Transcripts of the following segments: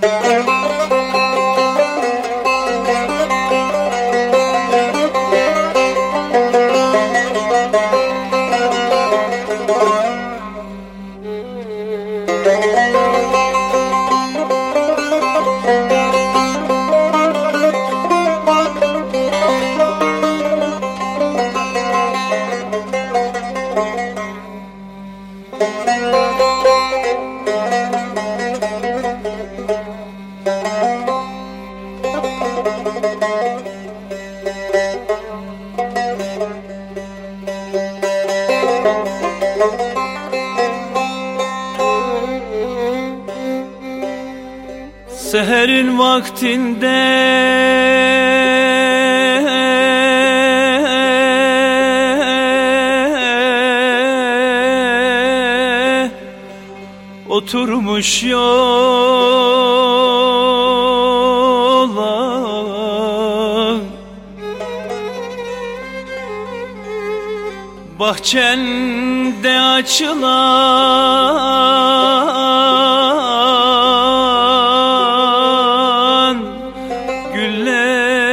Música Seherin vaktinde Oturmuş yola Bahçende açılan Güllerin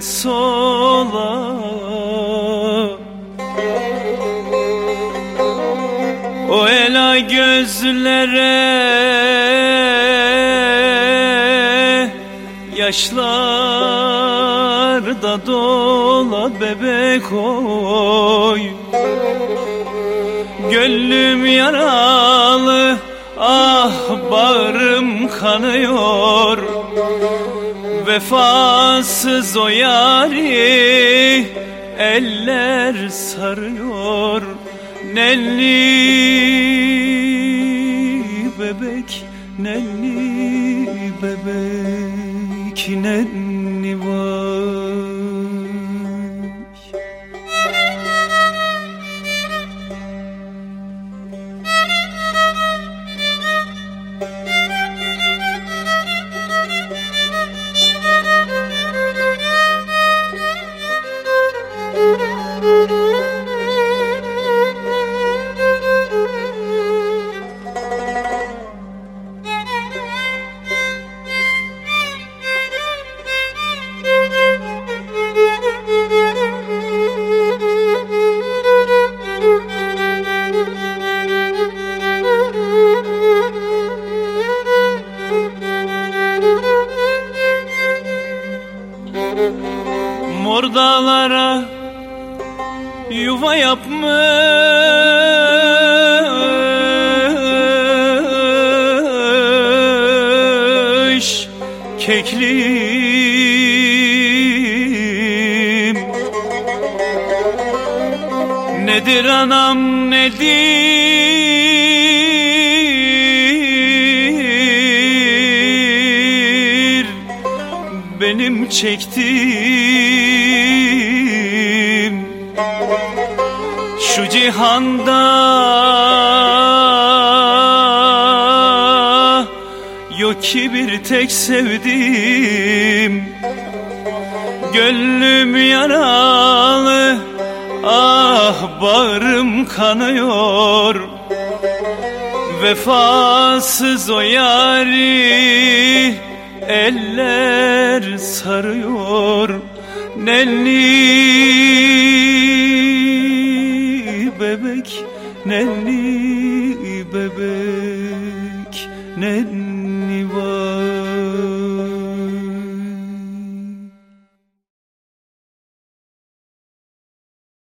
sola. O ela gözlere Yaşlar da dola bebek oy. Gönlüm yaralı ah bağrım kanıyor. Vefasız o yari eller sarıyor. Nelli bebek, nelli bebek, nenni vay Mor dağlara yuva yapmış keklim. Nedir anam nedir çektiğim şu cihanda yok ki bir tek sevdiğim gönlüm yaralı ah bağrım kanıyor. Vefasız o yari eller sarıyor Nelli. Bebek, nelli